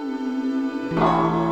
you